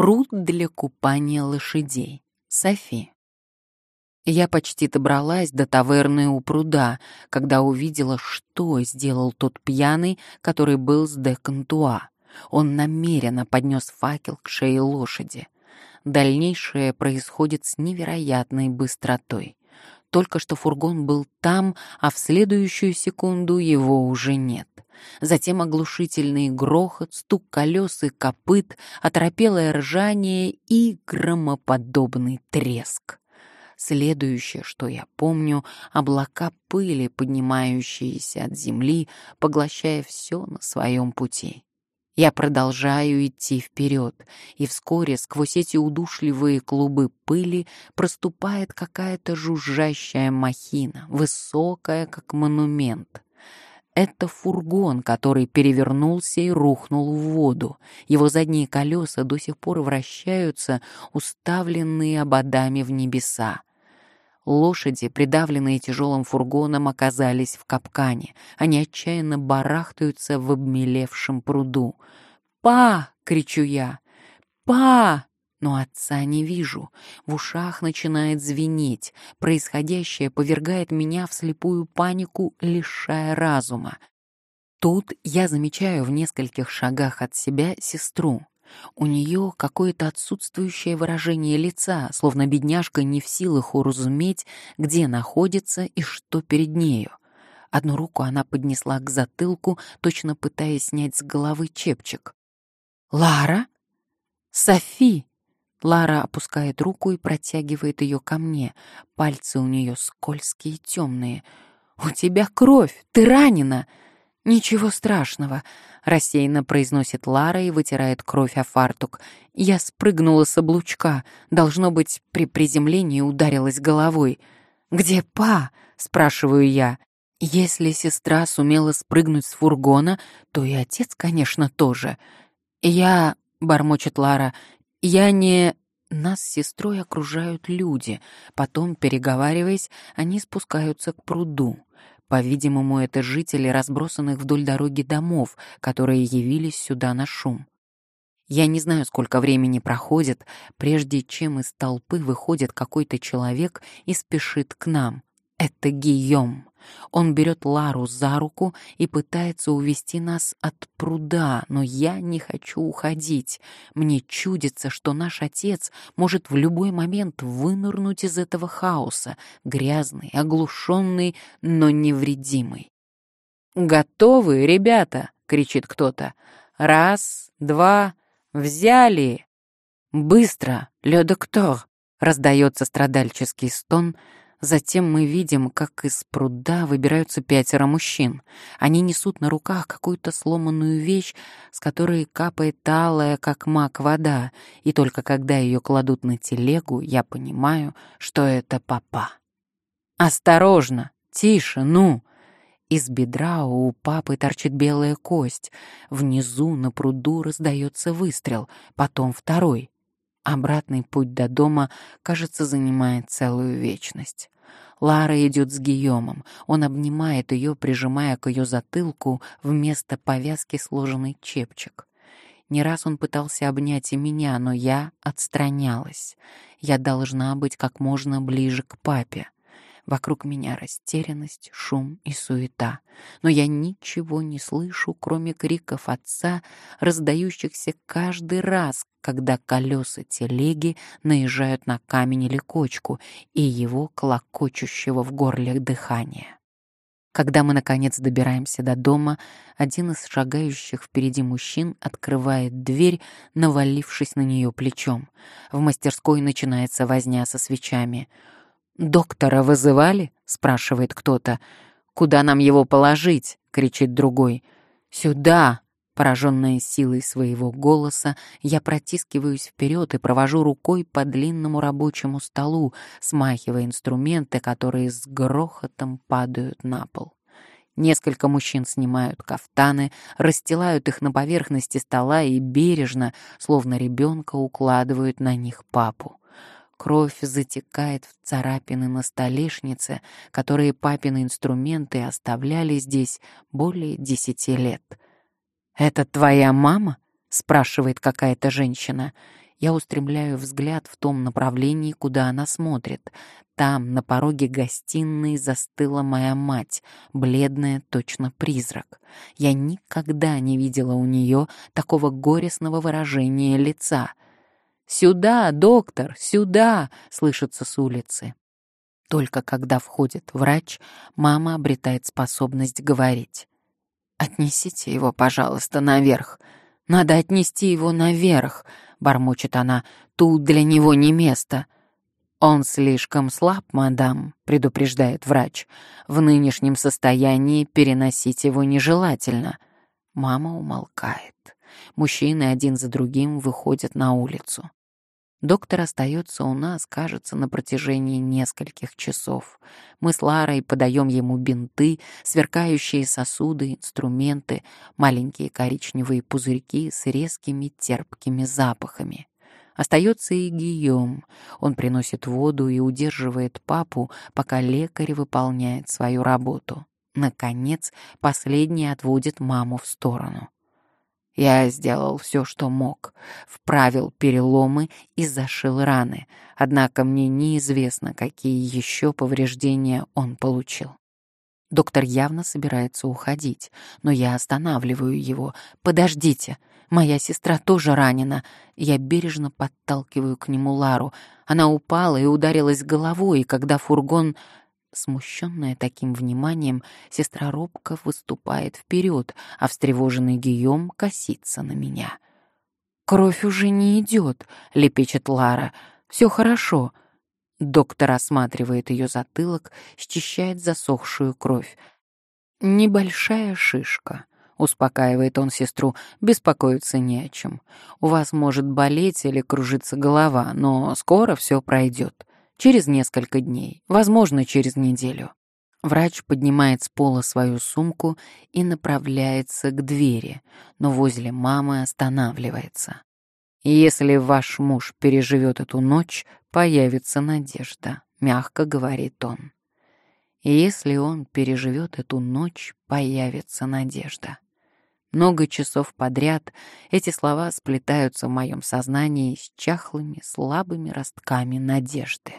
Пруд для купания лошадей. Софи. Я почти добралась до таверны у пруда, когда увидела, что сделал тот пьяный, который был с де Кантуа. Он намеренно поднес факел к шее лошади. Дальнейшее происходит с невероятной быстротой. Только что фургон был там, а в следующую секунду его уже нет. Затем оглушительный грохот, стук колес и копыт, оторопелое ржание и громоподобный треск. Следующее, что я помню, облака пыли, поднимающиеся от земли, поглощая все на своем пути. Я продолжаю идти вперед, и вскоре сквозь эти удушливые клубы пыли проступает какая-то жужжащая махина, высокая, как монумент. Это фургон, который перевернулся и рухнул в воду. Его задние колеса до сих пор вращаются, уставленные ободами в небеса. Лошади, придавленные тяжелым фургоном, оказались в капкане. Они отчаянно барахтаются в обмелевшем пруду. «Па!» — кричу я. «Па!» Но отца не вижу. В ушах начинает звенеть. Происходящее повергает меня в слепую панику, лишая разума. Тут я замечаю в нескольких шагах от себя сестру. У нее какое-то отсутствующее выражение лица, словно бедняжка не в силах уразуметь, где находится и что перед нею. Одну руку она поднесла к затылку, точно пытаясь снять с головы чепчик. «Лара? Софи!» Лара опускает руку и протягивает ее ко мне. Пальцы у нее скользкие и темные. «У тебя кровь! Ты ранена!» «Ничего страшного», — рассеянно произносит Лара и вытирает кровь о фартук. «Я спрыгнула с облучка. Должно быть, при приземлении ударилась головой». «Где па?» — спрашиваю я. Если сестра сумела спрыгнуть с фургона, то и отец, конечно, тоже. «Я...» — бормочет Лара. «Я не...» Нас с сестрой окружают люди. Потом, переговариваясь, они спускаются к пруду. По-видимому, это жители разбросанных вдоль дороги домов, которые явились сюда на шум. Я не знаю, сколько времени проходит, прежде чем из толпы выходит какой-то человек и спешит к нам. Это Гийом. Он берет Лару за руку и пытается увести нас от пруда, но я не хочу уходить. Мне чудится, что наш отец может в любой момент вынырнуть из этого хаоса, грязный, оглушенный, но невредимый. «Готовы, ребята!» — кричит кто-то. «Раз, два, взяли!» «Быстро, ле доктор!» — раздается страдальческий стон — Затем мы видим, как из пруда выбираются пятеро мужчин. Они несут на руках какую-то сломанную вещь, с которой капает талая, как мак, вода, и только когда ее кладут на телегу, я понимаю, что это папа. «Осторожно! Тише, ну!» Из бедра у папы торчит белая кость. Внизу на пруду раздается выстрел, потом второй. Обратный путь до дома, кажется, занимает целую вечность. Лара идет с Гийомом. Он обнимает ее, прижимая к ее затылку вместо повязки сложенный чепчик. Не раз он пытался обнять и меня, но я отстранялась. Я должна быть как можно ближе к папе. Вокруг меня растерянность, шум и суета. Но я ничего не слышу, кроме криков отца, раздающихся каждый раз, когда колеса телеги наезжают на камень или кочку и его клокочущего в горле дыхания. Когда мы, наконец, добираемся до дома, один из шагающих впереди мужчин открывает дверь, навалившись на нее плечом. В мастерской начинается возня со свечами — «Доктора вызывали?» — спрашивает кто-то. «Куда нам его положить?» — кричит другой. «Сюда!» Пораженная силой своего голоса, я протискиваюсь вперед и провожу рукой по длинному рабочему столу, смахивая инструменты, которые с грохотом падают на пол. Несколько мужчин снимают кафтаны, расстилают их на поверхности стола и бережно, словно ребенка, укладывают на них папу. Кровь затекает в царапины на столешнице, которые папины инструменты оставляли здесь более десяти лет. «Это твоя мама?» — спрашивает какая-то женщина. Я устремляю взгляд в том направлении, куда она смотрит. Там, на пороге гостиной, застыла моя мать, бледная, точно призрак. Я никогда не видела у нее такого горестного выражения лица. «Сюда, доктор, сюда!» — слышится с улицы. Только когда входит врач, мама обретает способность говорить. «Отнесите его, пожалуйста, наверх. Надо отнести его наверх», — бормочет она. «Тут для него не место». «Он слишком слаб, мадам», — предупреждает врач. «В нынешнем состоянии переносить его нежелательно». Мама умолкает. Мужчины один за другим выходят на улицу. Доктор остается у нас, кажется, на протяжении нескольких часов. Мы с Ларой подаем ему бинты, сверкающие сосуды, инструменты, маленькие коричневые пузырьки с резкими терпкими запахами. Остается и Гийом. Он приносит воду и удерживает папу, пока лекарь выполняет свою работу. Наконец, последний отводит маму в сторону. Я сделал все, что мог, вправил переломы и зашил раны, однако мне неизвестно, какие еще повреждения он получил. Доктор явно собирается уходить, но я останавливаю его. «Подождите, моя сестра тоже ранена». Я бережно подталкиваю к нему Лару. Она упала и ударилась головой, когда фургон Смущенная таким вниманием, сестра робко выступает вперед, а встревоженный Гийом косится на меня. «Кровь уже не идет», — лепечет Лара. «Все хорошо». Доктор осматривает ее затылок, счищает засохшую кровь. «Небольшая шишка», — успокаивает он сестру, — «беспокоиться не о чем. У вас может болеть или кружиться голова, но скоро все пройдет. Через несколько дней, возможно, через неделю. Врач поднимает с пола свою сумку и направляется к двери, но возле мамы останавливается. «Если ваш муж переживет эту ночь, появится надежда», — мягко говорит он. «Если он переживет эту ночь, появится надежда». Много часов подряд эти слова сплетаются в моем сознании с чахлыми, слабыми ростками надежды.